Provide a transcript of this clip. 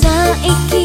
saiki